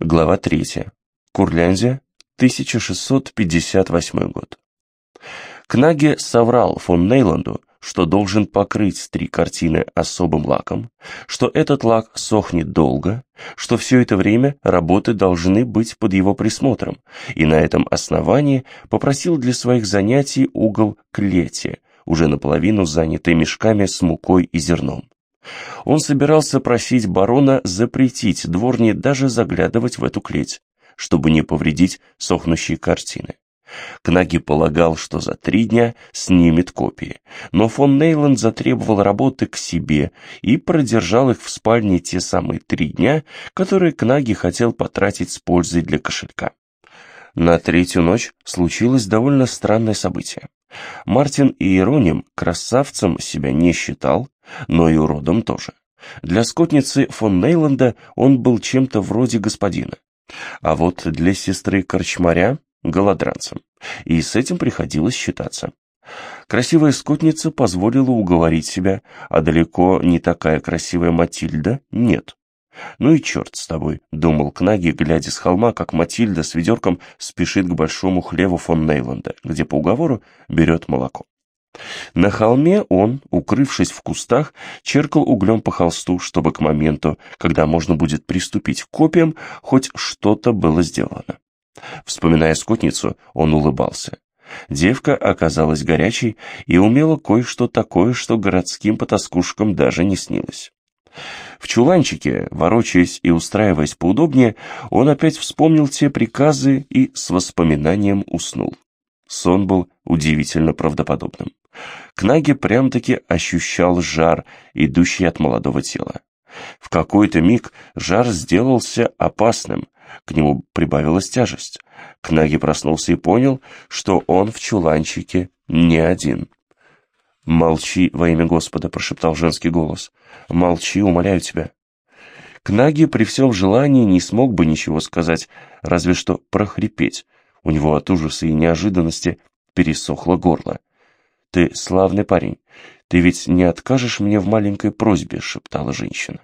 Глава 3. Курляндия, 1658 год. Кнаге соврал фон Нейланду, что должен покрыть три картины особым лаком, что этот лак сохнет долго, что все это время работы должны быть под его присмотром, и на этом основании попросил для своих занятий угол клети, уже наполовину занятый мешками с мукой и зерном. Он собирался просить барона запретить дворне даже заглядывать в эту клеть, чтобы не повредить сохнущие картины. Кнаги полагал, что за три дня снимет копии, но фон Нейланд затребовал работы к себе и продержал их в спальне те самые три дня, которые Кнаги хотел потратить с пользой для кошелька. На третью ночь случилось довольно странное событие. Мартин Иероним красавцем себя не считал, но и уродом тоже. Для скотницы фон Нейланда он был чем-то вроде господина. А вот для сестры Корчмаря — голодранцем. И с этим приходилось считаться. Красивая скотница позволила уговорить себя, а далеко не такая красивая Матильда нет. «Ну и черт с тобой», — думал Кнаги, глядя с холма, как Матильда с ведерком спешит к большому хлеву фон Нейланда, где по уговору берет молоко. На холме он, укрывшись в кустах, черкал углем по холсту, чтобы к моменту, когда можно будет приступить к копиям, хоть что-то было сделано. Вспоминая скотницу, он улыбался. Девка оказалась горячей и умела кое-что такое, что городским потаскушкам даже не снилось. В чуланчике, ворочаясь и устраиваясь поудобнее, он опять вспомнил те приказы и с воспоминанием уснул. Сон был удивительно правдоподобным. Кнаги прям-таки ощущал жар, идущий от молодого тела. В какой-то миг жар сделался опасным, к нему прибавилась тяжесть. Кнаги проснулся и понял, что он в чуланчике не один. «Молчи во имя Господа», — прошептал женский голос. «Молчи, умоляю тебя». Кнаги при всем желании не смог бы ничего сказать, разве что прохрипеть. У него от ужаса и неожиданности пересохло горло. «Ты славный парень. Ты ведь не откажешь мне в маленькой просьбе», — шептала женщина.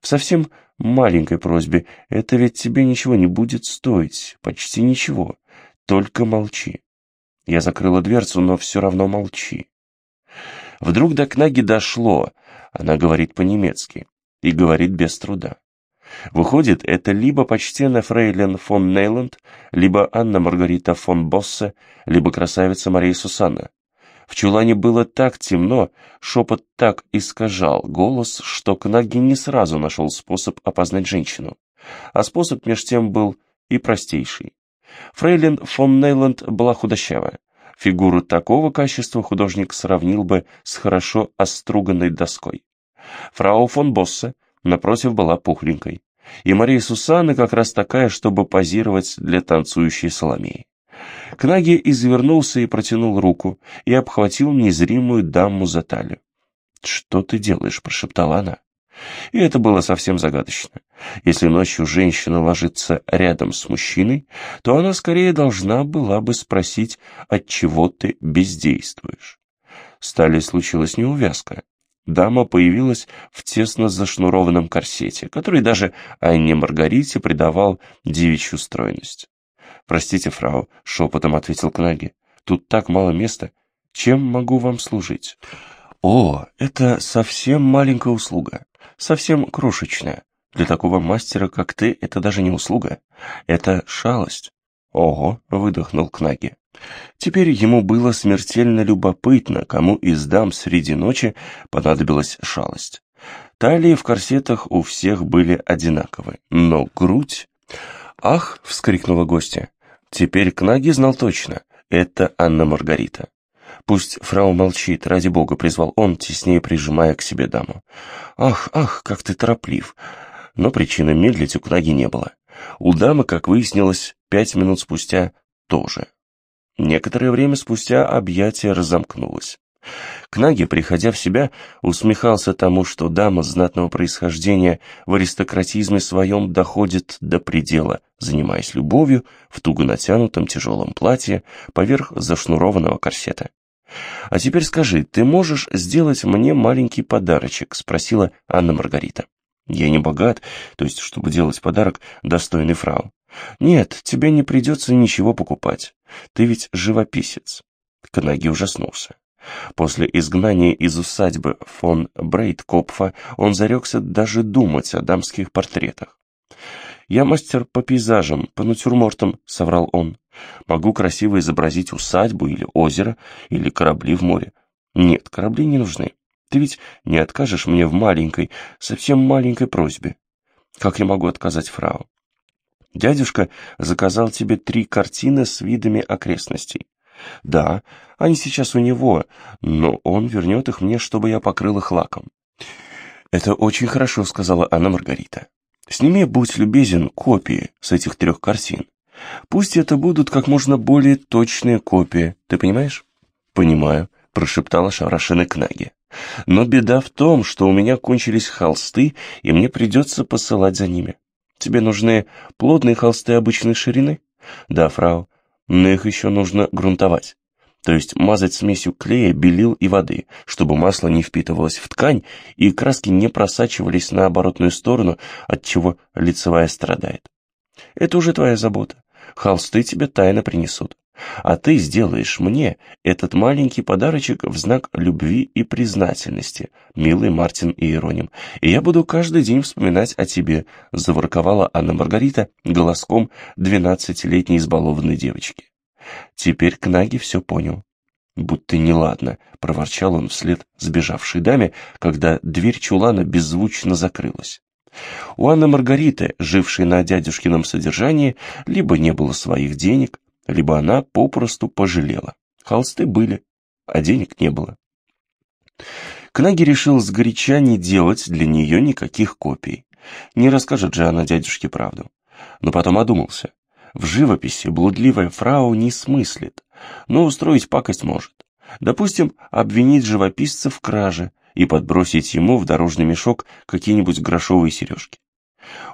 «В совсем маленькой просьбе. Это ведь тебе ничего не будет стоить. Почти ничего. Только молчи». Я закрыла дверцу, но все равно молчи. Вдруг до Кнаги дошло. Она говорит по-немецки. И говорит без труда. Выходит, это либо почтенная фрейлин фон Нейланд, либо Анна Маргарита фон Боссе, либо красавица Мария Сусанна. В чулане было так темно, шепот так искажал голос, что Кнаги не сразу нашел способ опознать женщину. А способ меж тем был и простейший. Фрейлин фон Нейланд была худощавая. Фигуру такого качества художник сравнил бы с хорошо оструганной доской. Фрау фон Боссе напротив, была пухленькой. И Мария Сусанна как раз такая, чтобы позировать для танцующей Соломеи. Кнаги извернулся и протянул руку, и обхватил незримую даму за талию. «Что ты делаешь?» – прошептала она. И это было совсем загадочно. Если ночью женщина ложится рядом с мужчиной, то она скорее должна была бы спросить, от чего ты бездействуешь. Стали случилась неувязка. Дама появилась в тесно зашнурованном корсете, который даже Анне Маргарите придавал девичью стройность. «Простите, фрау», — шепотом ответил Кнаги, — «тут так мало места. Чем могу вам служить?» «О, это совсем маленькая услуга, совсем крошечная. Для такого мастера, как ты, это даже не услуга, это шалость». «Ого», — выдохнул Кнаги. Теперь ему было смертельно любопытно, кому из дам среди ночи понадобилась шалость. Талии в корсетах у всех были одинаковы, но грудь... «Ах!» — вскрикнула гостья. Теперь Кнаги знал точно. Это Анна Маргарита. «Пусть фрау молчит, ради бога», — призвал он, теснее прижимая к себе даму. «Ах, ах, как ты тороплив!» Но причины медлить у Кнаги не было. У дамы, как выяснилось, пять минут спустя тоже. Некоторое время спустя объятие разомкнулось. Кнаги, приходя в себя, усмехался тому, что дама знатного происхождения в аристократизме своем доходит до предела, занимаясь любовью в туго натянутом тяжелом платье поверх зашнурованного корсета. «А теперь скажи, ты можешь сделать мне маленький подарочек?» — спросила Анна Маргарита. Я не богат, то есть, чтобы делать подарок достойный фрау. Нет, тебе не придется ничего покупать. Ты ведь живописец. Кнаги ужаснулся. После изгнания из усадьбы фон Брейткопфа он зарекся даже думать о дамских портретах. «Я мастер по пейзажам, по натюрмортам», — соврал он. «Могу красиво изобразить усадьбу или озеро, или корабли в море. Нет, корабли не нужны. Ты ведь не откажешь мне в маленькой, совсем маленькой просьбе. Как я могу отказать фрау? Дядюшка заказал тебе три картины с видами окрестностей. Да, они сейчас у него, но он вернет их мне, чтобы я покрыл их лаком. Это очень хорошо, сказала Анна Маргарита. Сними, будь любезен, копии с этих трех картин. Пусть это будут как можно более точные копии, ты понимаешь? Понимаю, прошептала Шарашина Кнаги. Но беда в том, что у меня кончились холсты, и мне придется посылать за ними. Тебе нужны плотные холсты обычной ширины? Да, фрау, но их еще нужно грунтовать. То есть мазать смесью клея, белил и воды, чтобы масло не впитывалось в ткань и краски не просачивались на оборотную сторону, от чего лицевая страдает. Это уже твоя забота. Холсты тебе тайно принесут. А ты сделаешь мне этот маленький подарочек в знак любви и признательности, милый Мартин Иероним, и я буду каждый день вспоминать о тебе», — заворковала Анна Маргарита голоском двенадцатилетней избалованной девочки. Теперь Кнаги все понял. «Будь неладно», — проворчал он вслед сбежавшей даме, когда дверь чулана беззвучно закрылась. У Анны Маргариты, жившей на дядюшкином содержании, либо не было своих денег, либо она попросту пожалела. Холсты были, а денег не было. Кнаги решил сгоряча не делать для нее никаких копий. Не расскажет же она дядюшке правду. Но потом одумался. В живописи блудливая фрау не смыслит, но устроить пакость может. Допустим, обвинить живописца в краже и подбросить ему в дорожный мешок какие-нибудь грошовые сережки.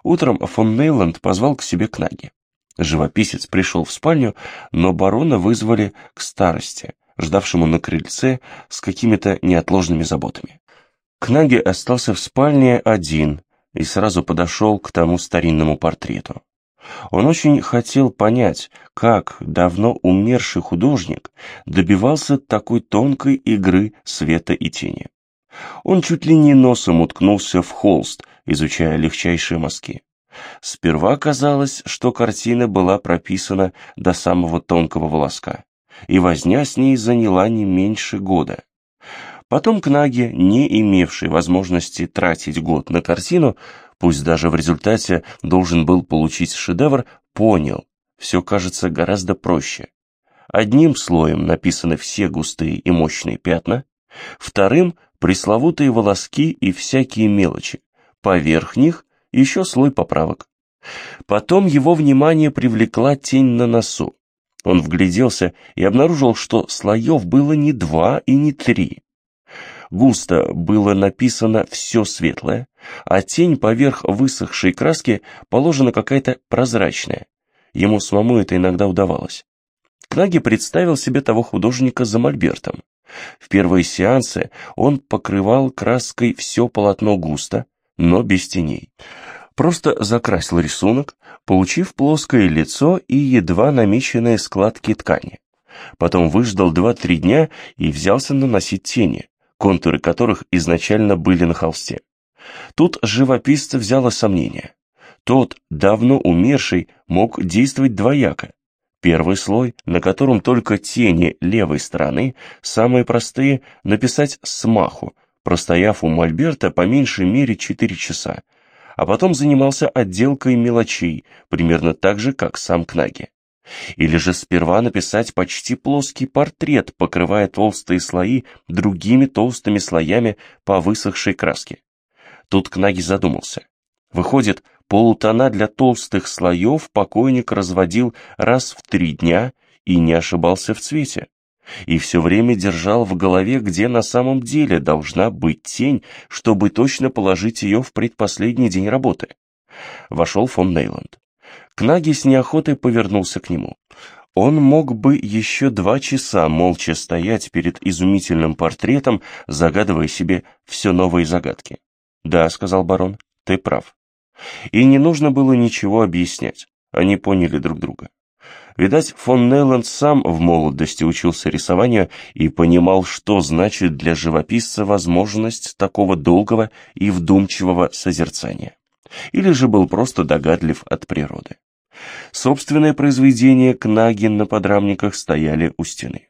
Утром фон Нейланд позвал к себе Кнаги. Живописец пришел в спальню, но барона вызвали к старости, ждавшему на крыльце с какими-то неотложными заботами. Кнаги остался в спальне один и сразу подошел к тому старинному портрету. Он очень хотел понять, как давно умерший художник добивался такой тонкой игры света и тени. Он чуть ли не носом уткнулся в холст, изучая легчайшие мазки. Сперва казалось, что картина была прописана до самого тонкого волоска, и возня с ней заняла не меньше года. Потом Кнаги, не имевший возможности тратить год на картину, пусть даже в результате должен был получить шедевр, понял, все кажется гораздо проще. Одним слоем написаны все густые и мощные пятна, вторым – пресловутые волоски и всякие мелочи, поверх них еще слой поправок. Потом его внимание привлекла тень на носу. Он вгляделся и обнаружил, что слоев было не два и не три. Густо было написано все светлое, а тень поверх высохшей краски положена какая-то прозрачная. Ему самому это иногда удавалось. Кнаги представил себе того художника за мольбертом. В первые сеансы он покрывал краской все полотно густо, но без теней. Просто закрасил рисунок, получив плоское лицо и едва намеченные складки ткани. Потом выждал 2-3 дня и взялся наносить тени, контуры которых изначально были на холсте. Тут живописца взяло сомнение. Тот, давно умерший, мог действовать двояко. Первый слой, на котором только тени левой стороны, самые простые, написать смаху, простояв у Мольберта по меньшей мере 4 часа, а потом занимался отделкой мелочей, примерно так же, как сам Кнаги. Или же сперва написать почти плоский портрет, покрывая толстые слои другими толстыми слоями по высохшей краске. Тут Кнаги задумался. Выходит, полутона для толстых слоев покойник разводил раз в три дня и не ошибался в цвете и все время держал в голове, где на самом деле должна быть тень, чтобы точно положить ее в предпоследний день работы. Вошел фон Нейланд. Кнаги с неохотой повернулся к нему. Он мог бы еще два часа молча стоять перед изумительным портретом, загадывая себе все новые загадки. «Да», — сказал барон, — ты прав. И не нужно было ничего объяснять. Они поняли друг друга. Видать, фон Нейланд сам в молодости учился рисованию и понимал, что значит для живописца возможность такого долгого и вдумчивого созерцания. Или же был просто догадлив от природы. Собственные произведения Кнагин на подрамниках стояли у стены.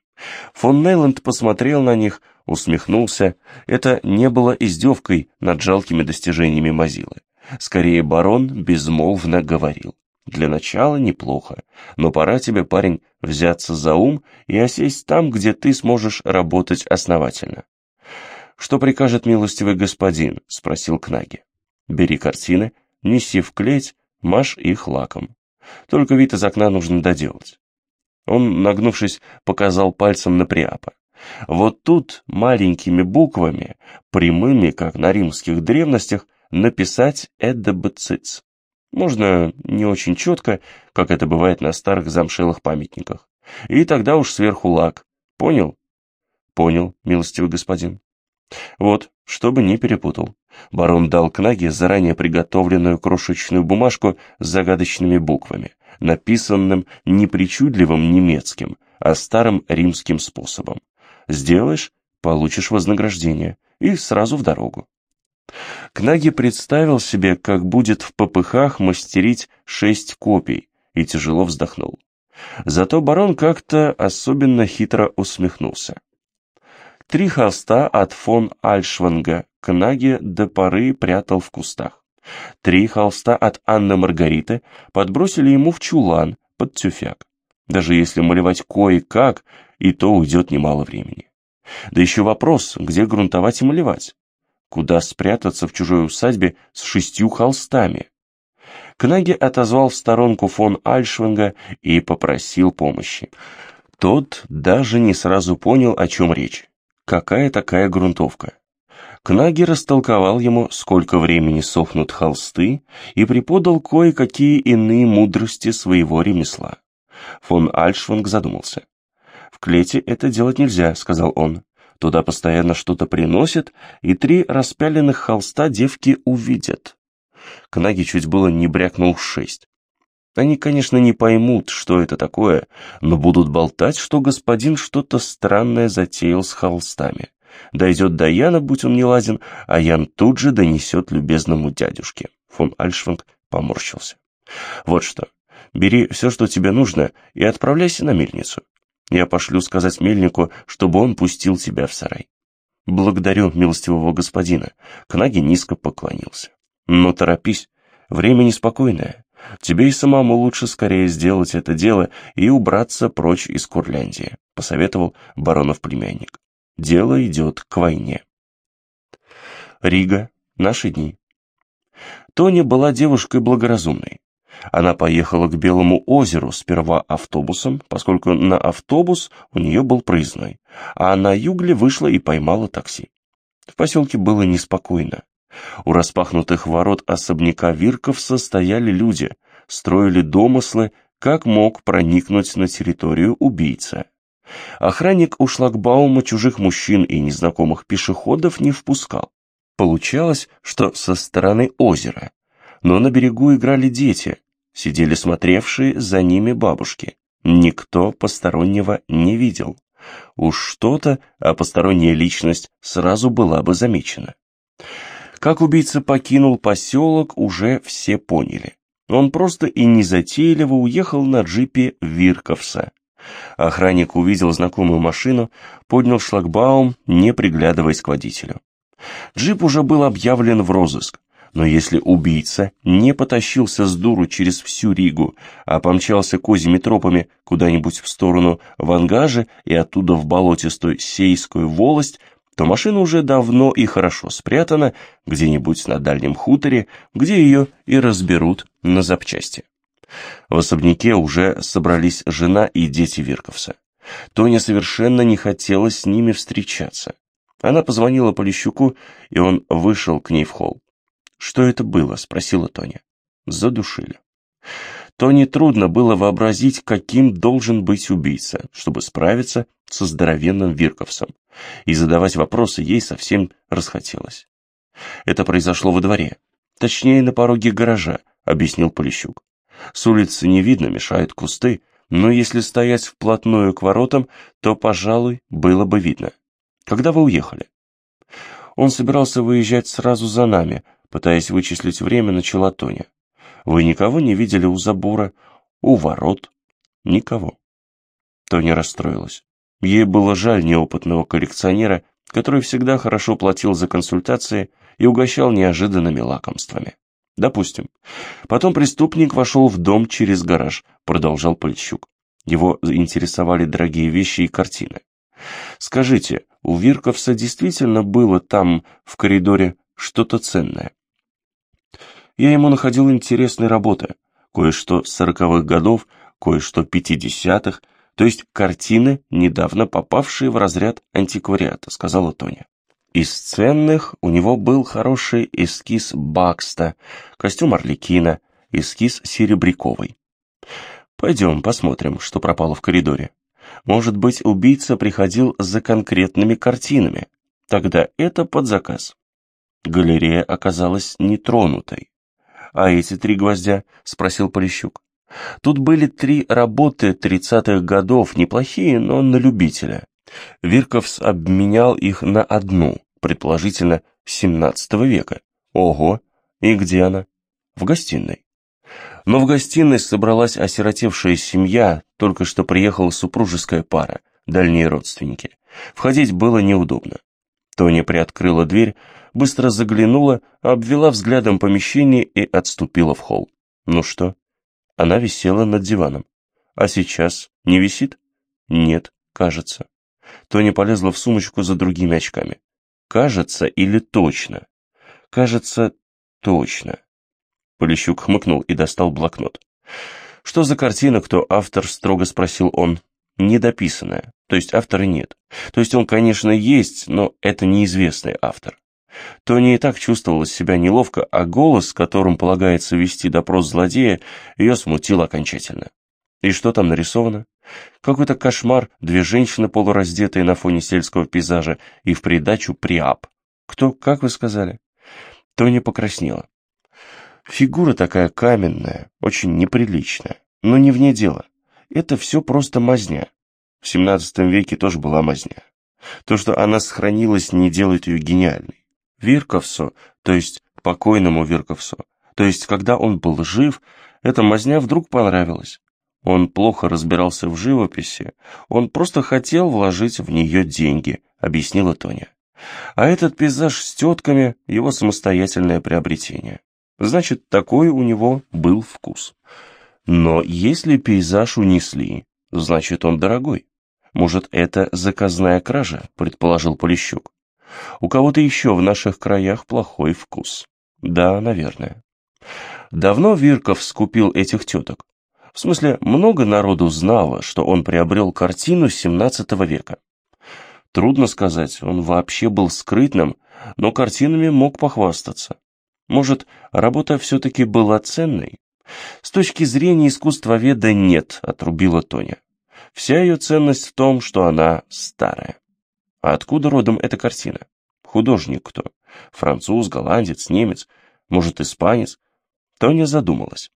Фон Нейланд посмотрел на них, усмехнулся. Это не было издевкой над жалкими достижениями Мазилы. Скорее, барон безмолвно говорил. Для начала неплохо, но пора тебе, парень, взяться за ум и осесть там, где ты сможешь работать основательно. «Что прикажет милостивый господин?» — спросил Кнаги. «Бери картины, неси в клеть, машь их лаком. Только вид из окна нужно доделать». Он, нагнувшись, показал пальцем на Приапа. Вот тут маленькими буквами, прямыми, как на римских древностях, написать «эддебциц». Можно не очень четко, как это бывает на старых замшелых памятниках. И тогда уж сверху лак. Понял? Понял, милостивый господин. Вот, чтобы не перепутал. Барон дал Кнаге заранее приготовленную крошечную бумажку с загадочными буквами, написанным не причудливым немецким, а старым римским способом. Сделаешь — получишь вознаграждение, и сразу в дорогу. Кнаги представил себе, как будет в попыхах мастерить шесть копий, и тяжело вздохнул. Зато барон как-то особенно хитро усмехнулся. Три холста от фон Альшванга Кнаги до поры прятал в кустах. Три холста от Анны Маргариты подбросили ему в чулан под тюфяк. Даже если малевать кое-как, и то уйдет немало времени. Да еще вопрос, где грунтовать и малевать. Куда спрятаться в чужой усадьбе с шестью холстами? Кнаги отозвал в сторонку фон Альшвинга и попросил помощи. Тот даже не сразу понял, о чем речь. Какая такая грунтовка? Кнаги растолковал ему, сколько времени сохнут холсты, и преподал кое-какие иные мудрости своего ремесла. Фон Альшвинг задумался. «В клете это делать нельзя», — сказал он. Туда постоянно что-то приносят, и три распяленных холста девки увидят. Кнаги чуть было не брякнул шесть. Они, конечно, не поймут, что это такое, но будут болтать, что господин что-то странное затеял с холстами. Дойдет до Яна, будь он не лазен, а Ян тут же донесет любезному дядюшке. Фон Альшванг поморщился. Вот что, бери все, что тебе нужно, и отправляйся на мельницу. Я пошлю сказать мельнику, чтобы он пустил тебя в сарай. Благодарю милостивого господина. Кнаги низко поклонился. Но торопись, время неспокойное. Тебе и самому лучше скорее сделать это дело и убраться прочь из Курляндии, посоветовал баронов племянник. Дело идет к войне. Рига. Наши дни. Тоня была девушкой благоразумной. Она поехала к Белому озеру сперва автобусом, поскольку на автобус у нее был проездной, а на югле вышла и поймала такси. В поселке было неспокойно. У распахнутых ворот особняка Вирков состояли люди, строили домыслы, как мог проникнуть на территорию убийца. Охранник у шлагбаума чужих мужчин и незнакомых пешеходов не впускал. Получалось, что со стороны озера. Но на берегу играли дети, сидели смотревшие за ними бабушки. Никто постороннего не видел. Уж что-то, а посторонняя личность сразу была бы замечена. Как убийца покинул поселок, уже все поняли. Он просто и незатейливо уехал на джипе Вирковса. Охранник увидел знакомую машину, поднял шлагбаум, не приглядываясь к водителю. Джип уже был объявлен в розыск. Но если убийца не потащился с дуру через всю Ригу, а помчался козьими тропами куда-нибудь в сторону Вангажа и оттуда в болотистую Сейскую волость, то машина уже давно и хорошо спрятана где-нибудь на дальнем хуторе, где ее и разберут на запчасти. В особняке уже собрались жена и дети Вирковса. Тоня совершенно не хотела с ними встречаться. Она позвонила Полищуку, и он вышел к ней в холл. «Что это было?» — спросила Тоня. «Задушили». Тоне трудно было вообразить, каким должен быть убийца, чтобы справиться со здоровенным Вирковсом. И задавать вопросы ей совсем расхотелось. Это произошло во дворе. Точнее, на пороге гаража, объяснил Полищук. С улицы не видно, мешают кусты, но если стоять вплотную к воротам, то, пожалуй, было бы видно. Когда вы уехали? Он собирался выезжать сразу за нами, пытаясь вычислить время, начала Тоня. Вы никого не видели у забора, у ворот? Никого. Тоня расстроилась. Ей было жаль неопытного коллекционера, который всегда хорошо платил за консультации и угощал неожиданными лакомствами. Допустим. Потом преступник вошел в дом через гараж, продолжал Польщук. Его интересовали дорогие вещи и картины. Скажите, у Вирковса действительно было там, в коридоре, что-то ценное? Я ему находил интересные работы. Кое-что сороковых годов, кое-что пятидесятых, то есть картины, недавно попавшие в разряд антиквариата, сказала Тоня. Из ценных у него был хороший эскиз Бакста, костюм Орликина, эскиз Серебряковой. Пойдем посмотрим, что пропало в коридоре. Может быть, убийца приходил за конкретными картинами. Тогда это под заказ. Галерея оказалась нетронутой. «А эти три гвоздя?» — спросил Полищук. Тут были три работы тридцатых годов, неплохие, но на любителя. Вирковс обменял их на одну, предположительно, семнадцатого века. Ого! И где она? В гостиной. Но в гостиной собралась осиротевшая семья, только что приехала супружеская пара, дальние родственники. Входить было неудобно. Тоня приоткрыла дверь, быстро заглянула, обвела взглядом помещение и отступила в холл. Ну что, она висела над диваном. А сейчас не висит? Нет, кажется. Тоня полезла в сумочку за другими очками. Кажется или точно? Кажется, точно. Полищук хмыкнул и достал блокнот. Что за картина, кто автор, строго спросил он. Недописанная, то есть автора нет. То есть он, конечно, есть, но это неизвестный автор. Тони и так чувствовала себя неловко, а голос, которым полагается вести допрос злодея, ее смутил окончательно. И что там нарисовано? Какой-то кошмар, две женщины полураздетые на фоне сельского пейзажа и в придачу приап. Кто, как вы сказали? Тони покраснела. Фигура такая каменная, очень неприличная, но не вне дела. Это все просто мазня. В XVII веке тоже была мазня. То, что она сохранилась, не делает ее гениальной. Вирковсу, то есть покойному Вирковсу, то есть когда он был жив, эта мазня вдруг понравилась. Он плохо разбирался в живописи, он просто хотел вложить в нее деньги, объяснила Тоня. А этот пейзаж с тетками – его самостоятельное приобретение. Значит, такой у него был вкус. Но если пейзаж унесли, значит, он дорогой. Может, это заказная кража, предположил Полищук. У кого-то еще в наших краях плохой вкус. Да, наверное. Давно Вирков скупил этих теток. В смысле, много народу знало, что он приобрел картину XVII века. Трудно сказать, он вообще был скрытным, но картинами мог похвастаться. Может, работа все-таки была ценной? С точки зрения искусствоведа нет, отрубила Тоня. Вся ее ценность в том, что она старая. А откуда родом эта картина? Художник кто? Француз, голландец, немец, может, испанец? Тоня задумалась.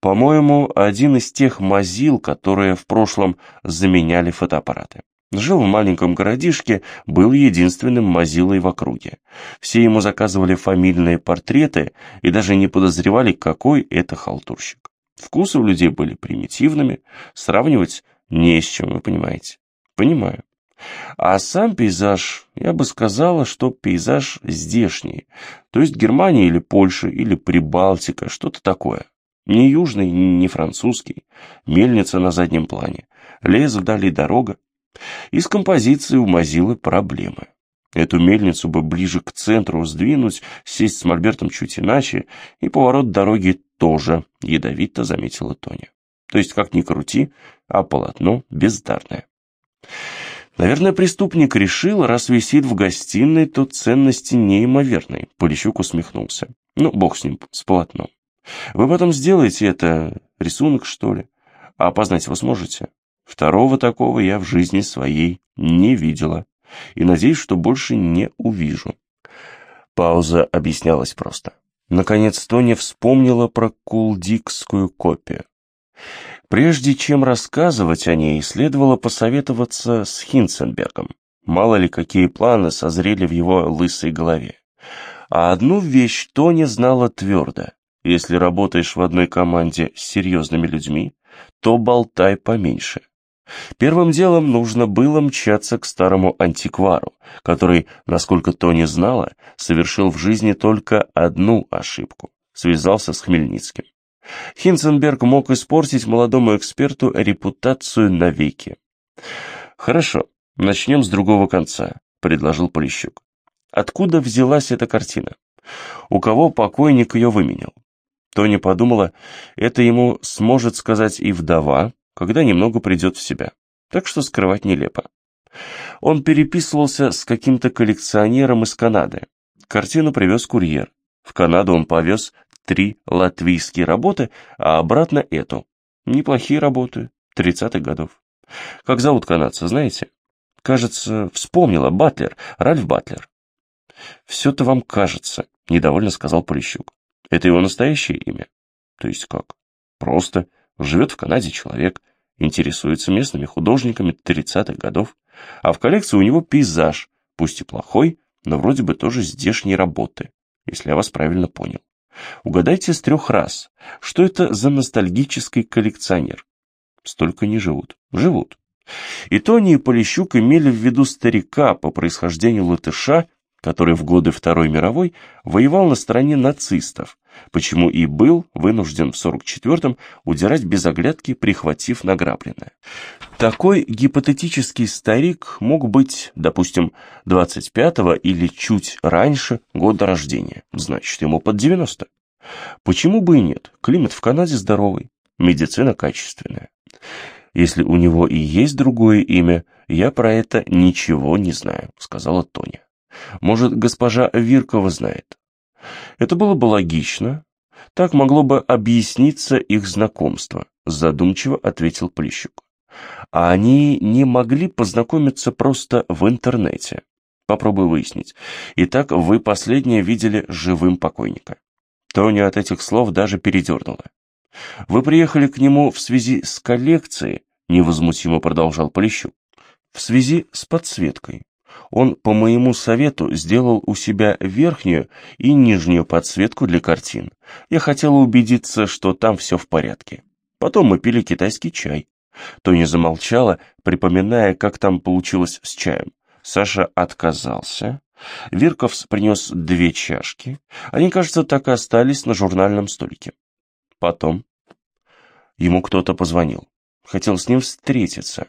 По-моему, один из тех мазил, которые в прошлом заменяли фотоаппараты. Жил в маленьком городишке, был единственным мазилой в округе. Все ему заказывали фамильные портреты и даже не подозревали, какой это халтурщик. Вкусы у людей были примитивными, сравнивать не с чем, вы понимаете. Понимаю. А сам пейзаж, я бы сказала, что пейзаж здешний, то есть Германия или Польша, или Прибалтика, что-то такое. Не южный, не французский, мельница на заднем плане, лес вдали дорога. И с композицией у Мазилы проблемы. Эту мельницу бы ближе к центру сдвинуть, сесть с мольбертом чуть иначе, и поворот дороги тоже, ядовито заметила Тоня. То есть, как ни крути, а полотно бездарное. Наверное, преступник решил, раз висит в гостиной, то ценности неимоверной. Полищук усмехнулся. Ну, бог с ним, с полотном. Вы потом сделаете это, рисунок, что ли? А опознать вы сможете? Второго такого я в жизни своей не видела. И надеюсь, что больше не увижу. Пауза объяснялась просто. Наконец Тони вспомнила про кулдикскую копию. Прежде чем рассказывать о ней, следовало посоветоваться с Хинценбергом. Мало ли, какие планы созрели в его лысой голове. А одну вещь Тони знала твердо. Если работаешь в одной команде с серьезными людьми, то болтай поменьше. Первым делом нужно было мчаться к старому антиквару, который, насколько Тони знала, совершил в жизни только одну ошибку – связался с Хмельницким. Хинценберг мог испортить молодому эксперту репутацию навеки. «Хорошо, начнем с другого конца», — предложил Полищук. «Откуда взялась эта картина? У кого покойник ее выменял?» Тони подумала, это ему сможет сказать и вдова, когда немного придет в себя. Так что скрывать нелепо. Он переписывался с каким-то коллекционером из Канады. Картину привез курьер. В Канаду он повез три латвийские работы, а обратно эту. Неплохие работы, 30-х годов. Как зовут канадца, знаете? Кажется, вспомнила, Батлер, Ральф Батлер. «Все-то вам кажется», — недовольно сказал Полищук. «Это его настоящее имя?» «То есть как?» «Просто. Живет в Канаде человек, интересуется местными художниками 30-х годов, а в коллекции у него пейзаж, пусть и плохой, но вроде бы тоже здешней работы, если я вас правильно понял. Угадайте с трех раз, что это за ностальгический коллекционер. Столько не живут. Живут. И Тони и Полищук имели в виду старика по происхождению латыша, который в годы Второй мировой воевал на стороне нацистов, почему и был вынужден в 44-м удирать без оглядки, прихватив награбленное. Такой гипотетический старик мог быть, допустим, 25-го или чуть раньше года рождения, значит, ему под 90. Почему бы и нет? Климат в Канаде здоровый, медицина качественная. Если у него и есть другое имя, я про это ничего не знаю, сказала Тоня. Может, госпожа Виркова знает. Это было бы логично. Так могло бы объясниться их знакомство, задумчиво ответил Плещук. А они не могли познакомиться просто в интернете. Попробуй выяснить. Итак, вы последнее видели живым покойника. Тоня от этих слов даже передернула. «Вы приехали к нему в связи с коллекцией», — невозмутимо продолжал Полищук. «В связи с подсветкой. Он по моему совету сделал у себя верхнюю и нижнюю подсветку для картин. Я хотела убедиться, что там все в порядке. Потом мы пили китайский чай. Тоня замолчала, припоминая, как там получилось с чаем. Саша отказался. Вирковс принес две чашки. Они, кажется, так и остались на журнальном столике. Потом ему кто-то позвонил. Хотел с ним встретиться.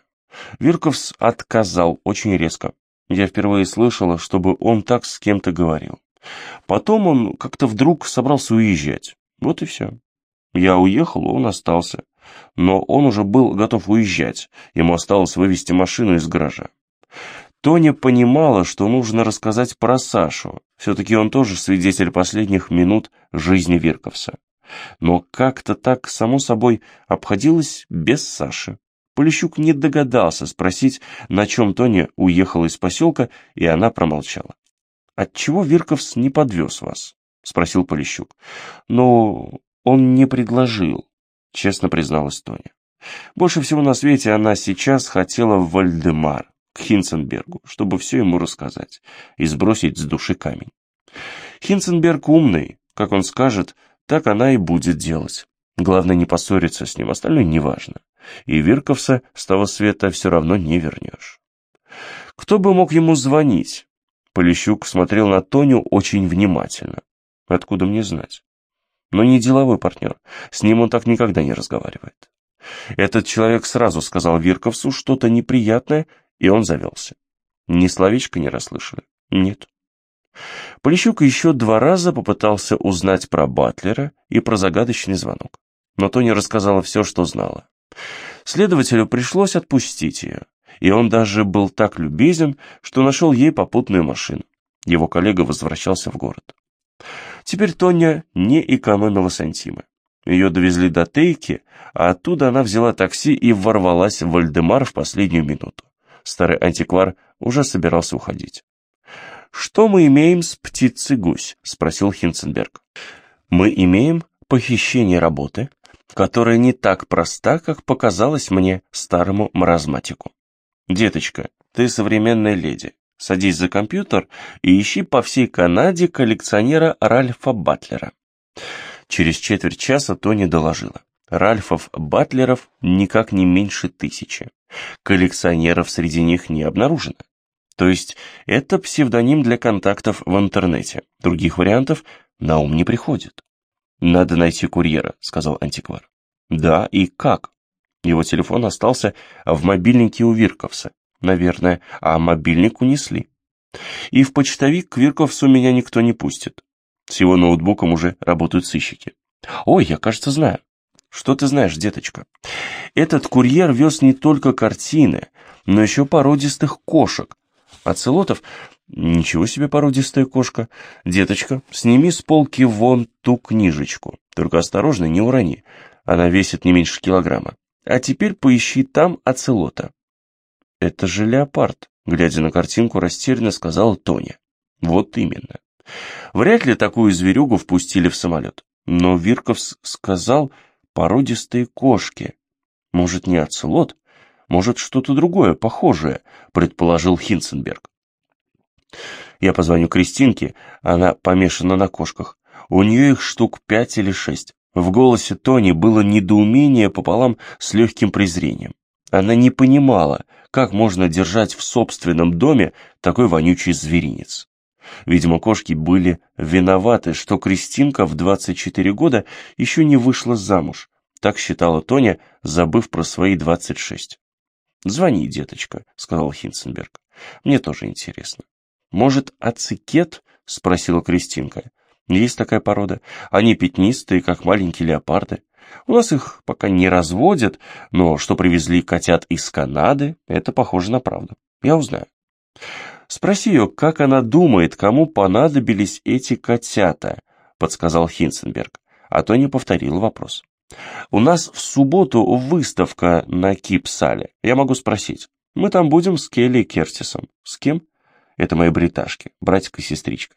Вирковс отказал очень резко. Я впервые слышала, чтобы он так с кем-то говорил. Потом он как-то вдруг собрался уезжать. Вот и все. Я уехал, он остался. Но он уже был готов уезжать. Ему осталось вывести машину из гаража. Тоня понимала, что нужно рассказать про Сашу. Все-таки он тоже свидетель последних минут жизни Вирковса. Но как-то так, само собой, обходилось без Саши. Полищук не догадался спросить, на чем Тоня уехала из поселка, и она промолчала. «Отчего Вирковс не подвез вас?» — спросил Полищук. «Но он не предложил», — честно призналась Тоня. Больше всего на свете она сейчас хотела в Вальдемар, к Хинценбергу, чтобы все ему рассказать и сбросить с души камень. Хинценберг умный, как он скажет, так она и будет делать. Главное не поссориться с ним, остальное неважно и Вирковса с того света все равно не вернешь. Кто бы мог ему звонить? Полищук смотрел на Тоню очень внимательно. Откуда мне знать? Но не деловой партнер, с ним он так никогда не разговаривает. Этот человек сразу сказал Вирковсу что-то неприятное, и он завелся. Ни словечко не расслышали? Нет. Полищук еще два раза попытался узнать про Батлера и про загадочный звонок. Но Тоня рассказала все, что знала. Следователю пришлось отпустить ее, и он даже был так любезен, что нашел ей попутную машину. Его коллега возвращался в город. Теперь Тоня не экономила сантимы. Ее довезли до Тейки, а оттуда она взяла такси и ворвалась в Вальдемар в последнюю минуту. Старый антиквар уже собирался уходить. «Что мы имеем с птицей гусь?» — спросил Хинценберг. Мы имеем похищение работы, которая не так проста, как показалось мне старому маразматику. Деточка, ты современная леди. Садись за компьютер и ищи по всей Канаде коллекционера Ральфа Батлера. Через четверть часа Тони доложила. Ральфов Батлеров никак не меньше тысячи. Коллекционеров среди них не обнаружено. То есть это псевдоним для контактов в интернете. Других вариантов на ум не приходит. «Надо найти курьера», — сказал антиквар. «Да, и как?» Его телефон остался в мобильнике у Вирковса, наверное, а мобильник унесли. И в почтовик к Вирковсу меня никто не пустит. С его ноутбуком уже работают сыщики. Ой, я, кажется, знаю. Что ты знаешь, деточка? Этот курьер вез не только картины, но еще породистых кошек. Оцелотов Ничего себе породистая кошка. Деточка, сними с полки вон ту книжечку. Только осторожно, не урони. Она весит не меньше килограмма. А теперь поищи там оцелота. Это же леопард, глядя на картинку, растерянно сказал Тоня. Вот именно. Вряд ли такую зверюгу впустили в самолет. Но Вирковс сказал породистые кошки. Может, не оцелот? Может, что-то другое, похожее, предположил Хинценберг. Я позвоню Кристинке, она помешана на кошках. У нее их штук пять или шесть. В голосе Тони было недоумение пополам с легким презрением. Она не понимала, как можно держать в собственном доме такой вонючий зверинец. Видимо, кошки были виноваты, что Кристинка в 24 года еще не вышла замуж. Так считала Тоня, забыв про свои 26. «Звони, деточка», — сказал Хинценберг. «Мне тоже интересно». «Может, ацикет?» — спросила Кристинка. «Есть такая порода. Они пятнистые, как маленькие леопарды. У нас их пока не разводят, но что привезли котят из Канады, это похоже на правду. Я узнаю». «Спроси ее, как она думает, кому понадобились эти котята», — подсказал Хинценберг, а то не повторил вопрос. «У нас в субботу выставка на Кипсале. Я могу спросить. Мы там будем с Келли Кертисом. С кем?» Это мои бриташки, братик и сестричка.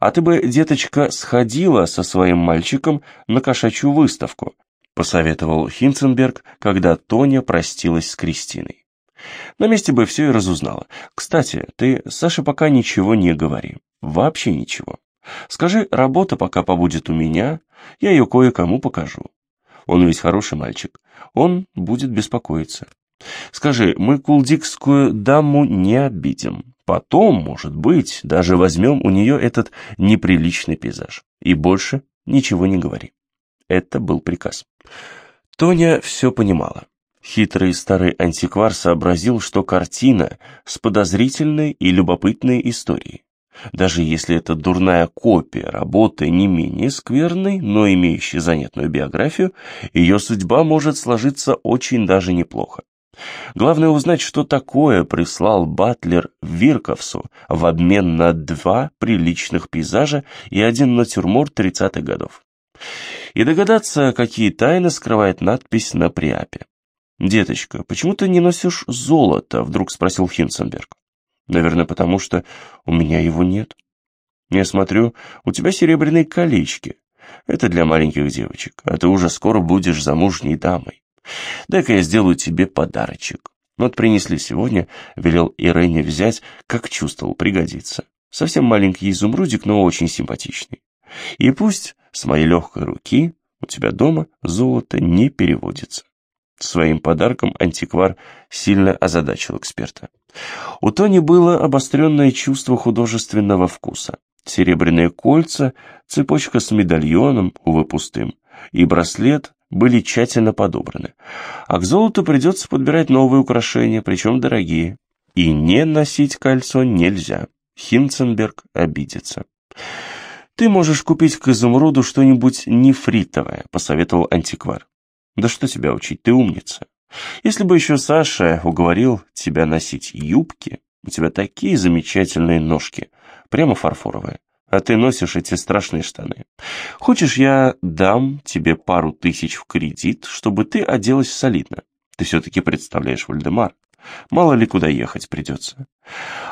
А ты бы, деточка, сходила со своим мальчиком на кошачью выставку, посоветовал Хинценберг, когда Тоня простилась с Кристиной. На месте бы все и разузнала. Кстати, ты Саше пока ничего не говори. Вообще ничего. Скажи, работа пока побудет у меня, я ее кое-кому покажу. Он ведь хороший мальчик. Он будет беспокоиться. Скажи, мы кулдикскую даму не обидим. Потом, может быть, даже возьмем у нее этот неприличный пейзаж. И больше ничего не говори. Это был приказ. Тоня все понимала. Хитрый старый антиквар сообразил, что картина с подозрительной и любопытной историей. Даже если это дурная копия работы не менее скверной, но имеющей занятную биографию, ее судьба может сложиться очень даже неплохо. Главное узнать, что такое прислал Батлер Вирковсу в обмен на два приличных пейзажа и один натюрморт 30-х годов. И догадаться, какие тайны скрывает надпись на приапе. «Деточка, почему ты не носишь золото?» — вдруг спросил Хинценберг. «Наверное, потому что у меня его нет. Я смотрю, у тебя серебряные колечки. Это для маленьких девочек, а ты уже скоро будешь замужней дамой. Дай-ка я сделаю тебе подарочек. Вот принесли сегодня, велел Ирене взять, как чувствовал, пригодится. Совсем маленький изумрудик, но очень симпатичный. И пусть с моей легкой руки у тебя дома золото не переводится. Своим подарком антиквар сильно озадачил эксперта. У Тони было обостренное чувство художественного вкуса. Серебряные кольца, цепочка с медальоном, увы пустым, и браслет были тщательно подобраны. А к золоту придется подбирать новые украшения, причем дорогие. И не носить кольцо нельзя. Хинценберг обидится. «Ты можешь купить к изумруду что-нибудь нефритовое», — посоветовал антиквар. «Да что тебя учить, ты умница. Если бы еще Саша уговорил тебя носить юбки, у тебя такие замечательные ножки, прямо фарфоровые а ты носишь эти страшные штаны. Хочешь, я дам тебе пару тысяч в кредит, чтобы ты оделась солидно? Ты все-таки представляешь Вальдемар. Мало ли куда ехать придется.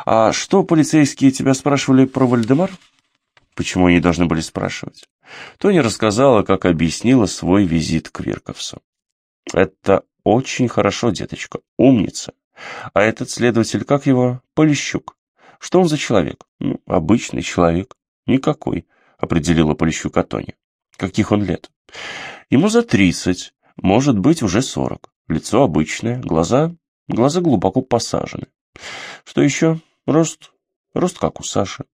А что полицейские тебя спрашивали про Вальдемар? Почему они должны были спрашивать? Тони рассказала, как объяснила свой визит к Вирковсу. «Это очень хорошо, деточка, умница. А этот следователь, как его? Полищук. Что он за человек? Ну, обычный человек. Никакой, определила Полищука Тони. Каких он лет? Ему за тридцать, может быть, уже сорок. Лицо обычное, глаза... Глаза глубоко посажены. Что еще? Рост... Рост как у Саши.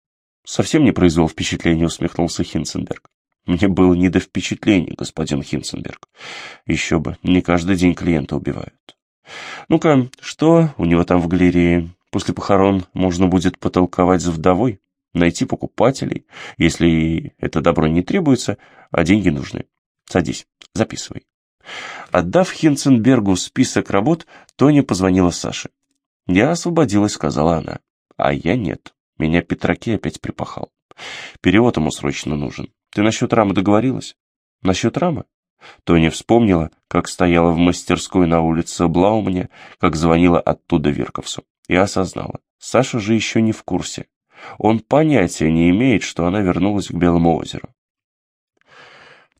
Совсем не произвел впечатления, усмехнулся Хинценберг. Мне было не до впечатлений, господин Хинценберг. Еще бы, не каждый день клиента убивают. Ну-ка, что у него там в галерее? После похорон можно будет потолковать с вдовой, найти покупателей, если это добро не требуется, а деньги нужны. Садись, записывай. Отдав Хинценбергу список работ, Тоня позвонила Саше. «Я освободилась», — сказала она. «А я нет. Меня Петраки опять припахал. Перевод ему срочно нужен. Ты насчет рамы договорилась?» «Насчет рамы?» Тоня вспомнила, как стояла в мастерской на улице Блаумане, как звонила оттуда Верковсу, и осознала. Саша же еще не в курсе. Он понятия не имеет, что она вернулась к Белому озеру.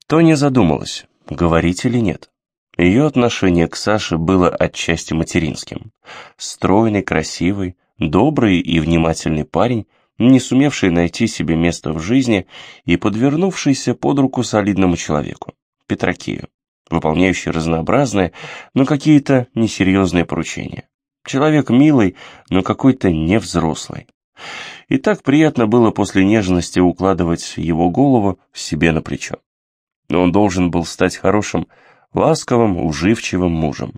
Тоня задумалась, говорить или нет. Ее отношение к Саше было отчасти материнским. Стройный, красивый, добрый и внимательный парень, не сумевший найти себе место в жизни и подвернувшийся под руку солидному человеку. Петракею, выполняющий разнообразные, но какие-то несерьезные поручения. Человек милый, но какой-то невзрослый. И так приятно было после нежности укладывать его голову себе на плечо. Но он должен был стать хорошим, ласковым, уживчивым мужем.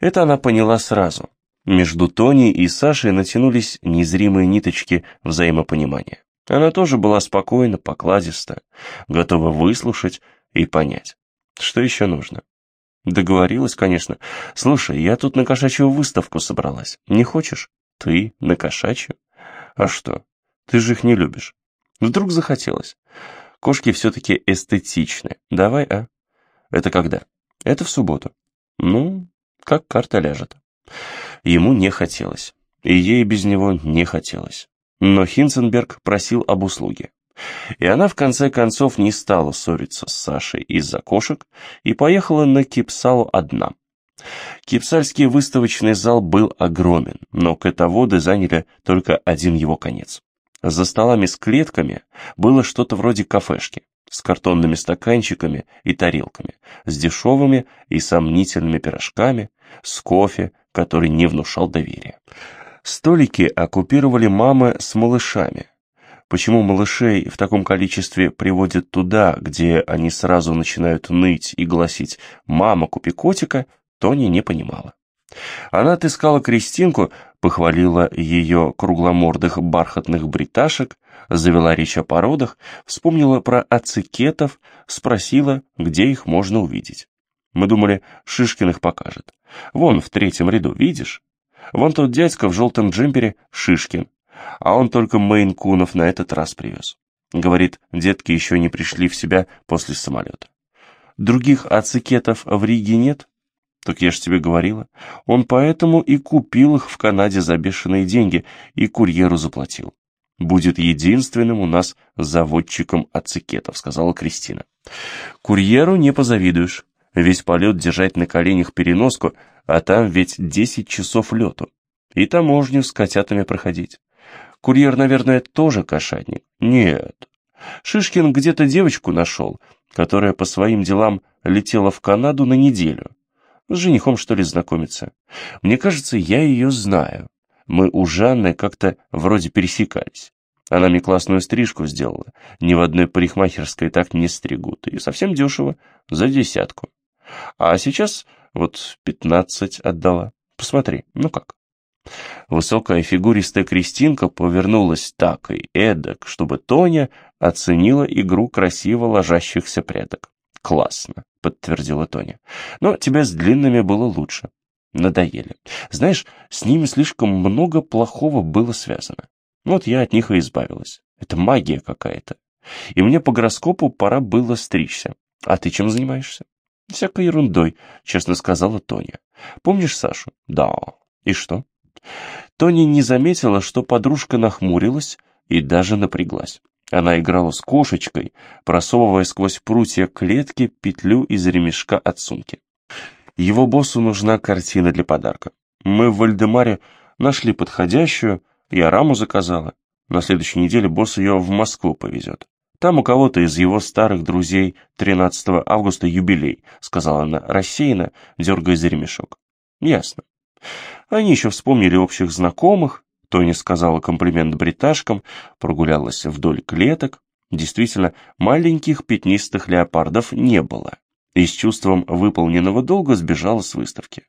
Это она поняла сразу. Между Тони и Сашей натянулись незримые ниточки взаимопонимания. Она тоже была спокойна, покладиста, готова выслушать и понять. Что еще нужно? Договорилась, конечно. Слушай, я тут на кошачью выставку собралась. Не хочешь? Ты на кошачью? А что? Ты же их не любишь. Вдруг захотелось. Кошки все-таки эстетичны. Давай, а? Это когда? Это в субботу. Ну, как карта ляжет. Ему не хотелось. И ей без него не хотелось. Но Хинценберг просил об услуге. И она в конце концов не стала ссориться с Сашей из-за кошек и поехала на Кипсалу одна. Кипсальский выставочный зал был огромен, но котоводы заняли только один его конец. За столами с клетками было что-то вроде кафешки, с картонными стаканчиками и тарелками, с дешевыми и сомнительными пирожками, с кофе, который не внушал доверия. Столики оккупировали мамы с малышами, Почему малышей в таком количестве приводят туда, где они сразу начинают ныть и гласить «мама, купи котика», Тони не понимала. Она отыскала Кристинку, похвалила ее кругломордых бархатных бриташек, завела речь о породах, вспомнила про оцикетов, спросила, где их можно увидеть. Мы думали, Шишкин их покажет. Вон в третьем ряду, видишь? Вон тот дядька в желтом джемпере Шишкин, а он только мейн-кунов на этот раз привез. Говорит, детки еще не пришли в себя после самолета. Других оцикетов в Риге нет? Так я ж тебе говорила. Он поэтому и купил их в Канаде за бешеные деньги и курьеру заплатил. Будет единственным у нас заводчиком ацикетов, сказала Кристина. Курьеру не позавидуешь. Весь полет держать на коленях переноску, а там ведь десять часов лету. И таможню с котятами проходить. Курьер, наверное, тоже кошатник? Нет. Шишкин где-то девочку нашел, которая по своим делам летела в Канаду на неделю. С женихом, что ли, знакомиться? Мне кажется, я ее знаю. Мы у Жанны как-то вроде пересекались. Она мне классную стрижку сделала. Ни в одной парикмахерской так не стригут. И совсем дешево, за десятку. А сейчас вот пятнадцать отдала. Посмотри, ну как? Высокая фигуристая Кристинка повернулась так и эдак, чтобы Тоня оценила игру красиво ложащихся прядок. «Классно», — подтвердила Тоня. «Но тебе с длинными было лучше. Надоели. Знаешь, с ними слишком много плохого было связано. Вот я от них и избавилась. Это магия какая-то. И мне по гороскопу пора было стричься. А ты чем занимаешься?» «Всякой ерундой», — честно сказала Тоня. «Помнишь Сашу?» «Да». «И что?» Тони не заметила, что подружка нахмурилась и даже напряглась. Она играла с кошечкой, просовывая сквозь прутья клетки петлю из ремешка от сумки. Его боссу нужна картина для подарка. Мы в Вальдемаре нашли подходящую, я раму заказала. На следующей неделе босс ее в Москву повезет. Там у кого-то из его старых друзей 13 августа юбилей, сказала она рассеянно, дергая за ремешок. Ясно. Они еще вспомнили общих знакомых, Тони сказала комплимент бриташкам, прогулялась вдоль клеток. Действительно, маленьких пятнистых леопардов не было. И с чувством выполненного долга сбежала с выставки.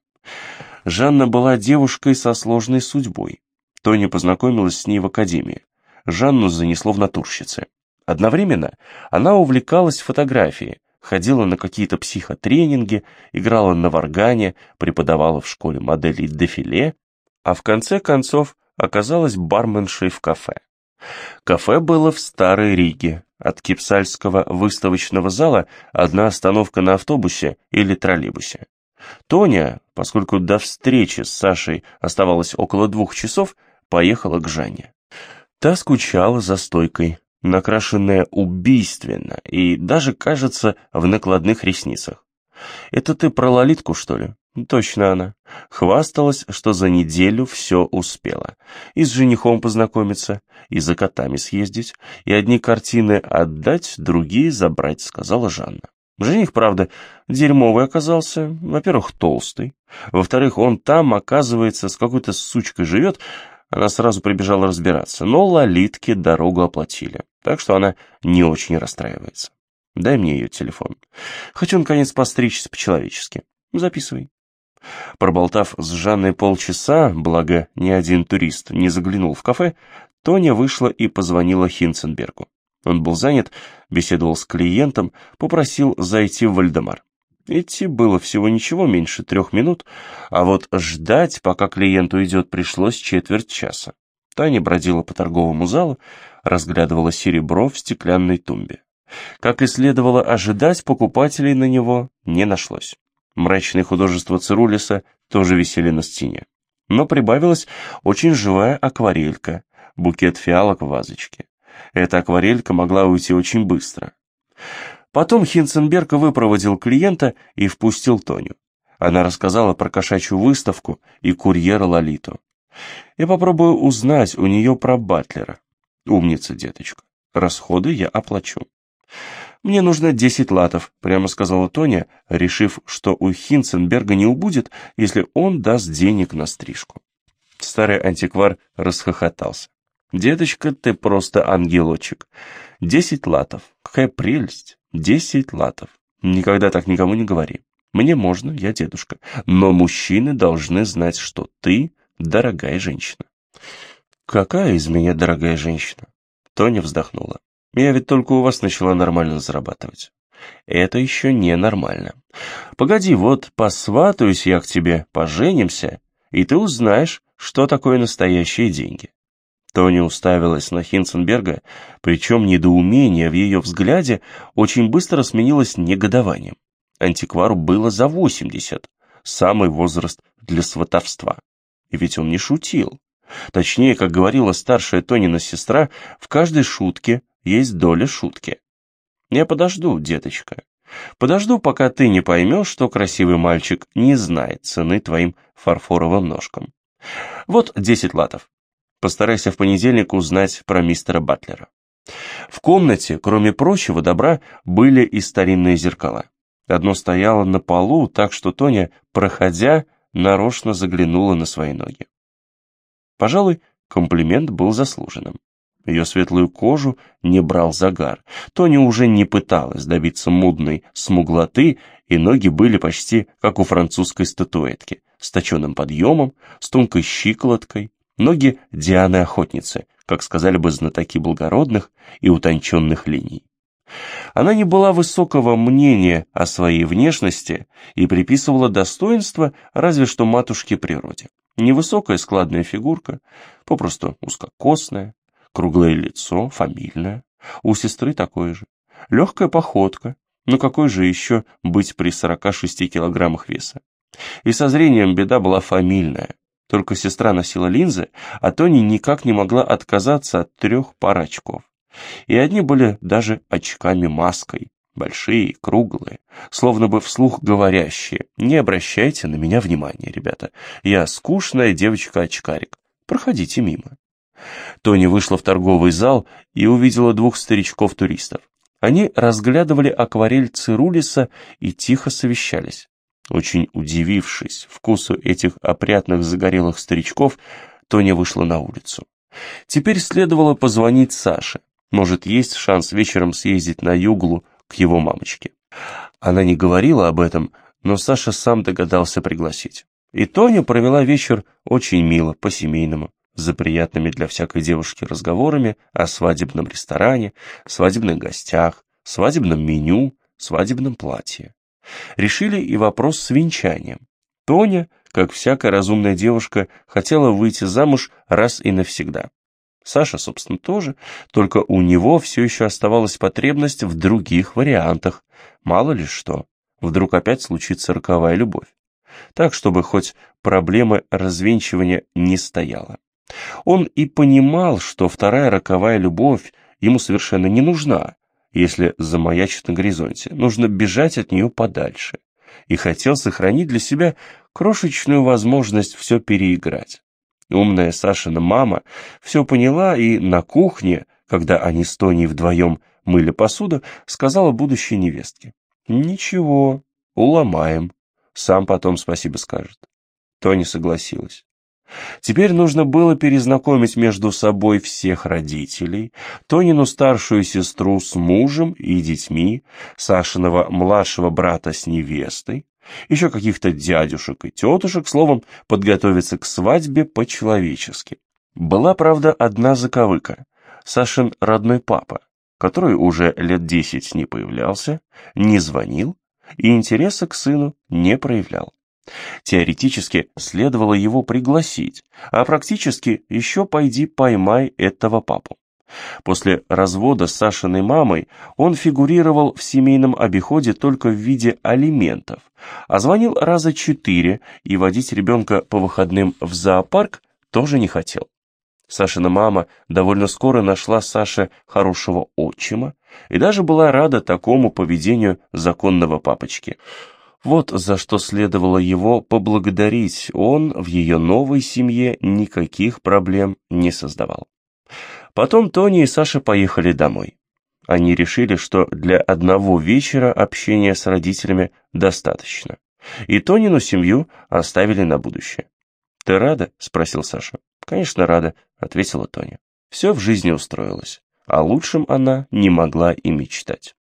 Жанна была девушкой со сложной судьбой. Тони познакомилась с ней в академии. Жанну занесло в натурщицы. Одновременно она увлекалась фотографией, ходила на какие-то психотренинги, играла на варгане, преподавала в школе моделей дефиле, а в конце концов оказалась барменшей в кафе. Кафе было в Старой Риге. От Кипсальского выставочного зала одна остановка на автобусе или троллейбусе. Тоня, поскольку до встречи с Сашей оставалось около двух часов, поехала к Жанне. Та скучала за стойкой, накрашенная убийственно и даже, кажется, в накладных ресницах. «Это ты про Лолитку, что ли?» Точно она. Хвасталась, что за неделю все успела. И с женихом познакомиться, и за котами съездить, и одни картины отдать, другие забрать, сказала Жанна. Жених, правда, дерьмовый оказался. Во-первых, толстый. Во-вторых, он там, оказывается, с какой-то сучкой живет. Она сразу прибежала разбираться. Но Лолитке дорогу оплатили. Так что она не очень расстраивается. Дай мне ее телефон. Хочу, наконец, постричься по-человечески. Записывай. Проболтав с Жанной полчаса, благо ни один турист не заглянул в кафе, Тоня вышла и позвонила Хинценбергу. Он был занят, беседовал с клиентом, попросил зайти в Вальдемар. Идти было всего ничего, меньше трех минут, а вот ждать, пока клиент уйдет, пришлось четверть часа. Таня бродила по торговому залу, разглядывала серебро в стеклянной тумбе. Как и следовало ожидать, покупателей на него не нашлось. Мрачные художества Цирулиса тоже висели на стене. Но прибавилась очень живая акварелька, букет фиалок в вазочке. Эта акварелька могла уйти очень быстро. Потом Хинценберг выпроводил клиента и впустил Тоню. Она рассказала про кошачью выставку и курьера Лолиту. Я попробую узнать у нее про Батлера. Умница, деточка. Расходы я оплачу. «Мне нужно десять латов», — прямо сказала Тоня, решив, что у Хинценберга не убудет, если он даст денег на стрижку. Старый антиквар расхохотался. «Деточка, ты просто ангелочек. Десять латов. Какая прелесть. Десять латов. Никогда так никому не говори. Мне можно, я дедушка. Но мужчины должны знать, что ты дорогая женщина». «Какая из меня дорогая женщина?» Тоня вздохнула. Я ведь только у вас начала нормально зарабатывать. Это еще не нормально. Погоди, вот посватаюсь я к тебе, поженимся, и ты узнаешь, что такое настоящие деньги. Тони уставилась на Хинценберга, причем недоумение в ее взгляде очень быстро сменилось негодованием. Антиквару было за восемьдесят, самый возраст для сватовства. И ведь он не шутил. Точнее, как говорила старшая Тонина сестра, в каждой шутке есть доля шутки. Я подожду, деточка. Подожду, пока ты не поймешь, что красивый мальчик не знает цены твоим фарфоровым ножкам. Вот десять латов. Постарайся в понедельник узнать про мистера Батлера. В комнате, кроме прочего добра, были и старинные зеркала. Одно стояло на полу, так что Тоня, проходя, нарочно заглянула на свои ноги. Пожалуй, комплимент был заслуженным. Ее светлую кожу не брал загар. Тони уже не пыталась добиться мудной смуглоты, и ноги были почти как у французской статуэтки, с точенным подъемом, с тонкой щиколоткой, ноги Дианы-охотницы, как сказали бы знатоки благородных и утонченных линий. Она не была высокого мнения о своей внешности и приписывала достоинство разве что матушке природе. Невысокая складная фигурка, попросту узкокосная, Круглое лицо, фамильное. У сестры такое же. Легкая походка. Но какой же еще быть при 46 килограммах веса? И со зрением беда была фамильная. Только сестра носила линзы, а Тони никак не могла отказаться от трех пар очков. И одни были даже очками-маской, большие, круглые, словно бы вслух говорящие. Не обращайте на меня внимания, ребята. Я скучная девочка-очкарик. Проходите мимо. Тони вышла в торговый зал и увидела двух старичков-туристов. Они разглядывали акварель Цирулиса и тихо совещались. Очень удивившись вкусу этих опрятных загорелых старичков, Тоня вышла на улицу. Теперь следовало позвонить Саше. Может, есть шанс вечером съездить на Юглу к его мамочке. Она не говорила об этом, но Саша сам догадался пригласить. И Тоня провела вечер очень мило, по-семейному, за приятными для всякой девушки разговорами о свадебном ресторане, свадебных гостях, свадебном меню, свадебном платье. Решили и вопрос с венчанием. Тоня, как всякая разумная девушка, хотела выйти замуж раз и навсегда. Саша, собственно, тоже, только у него все еще оставалась потребность в других вариантах. Мало ли что, вдруг опять случится роковая любовь. Так, чтобы хоть проблема развенчивания не стояла. Он и понимал, что вторая роковая любовь ему совершенно не нужна, если замаячит на горизонте. Нужно бежать от нее подальше. И хотел сохранить для себя крошечную возможность все переиграть. Умная Сашина мама все поняла и на кухне, когда они с Тоней вдвоем мыли посуду, сказала будущей невестке. «Ничего, уломаем. Сам потом спасибо скажет». Тони согласилась. Теперь нужно было перезнакомить между собой всех родителей, Тонину старшую сестру с мужем и детьми, Сашиного младшего брата с невестой, еще каких-то дядюшек и тетушек, словом, подготовиться к свадьбе по-человечески. Была, правда, одна заковыка. Сашин родной папа, который уже лет десять не появлялся, не звонил и интереса к сыну не проявлял. Теоретически следовало его пригласить, а практически еще пойди поймай этого папу. После развода с Сашиной мамой он фигурировал в семейном обиходе только в виде алиментов, а звонил раза четыре и водить ребенка по выходным в зоопарк тоже не хотел. Сашина мама довольно скоро нашла Саше хорошего отчима и даже была рада такому поведению законного папочки – вот за что следовало его поблагодарить, он в ее новой семье никаких проблем не создавал. Потом Тони и Саша поехали домой. Они решили, что для одного вечера общения с родителями достаточно. И Тонину семью оставили на будущее. «Ты рада?» — спросил Саша. «Конечно, рада», — ответила Тоня. Все в жизни устроилось, а лучшем она не могла и мечтать.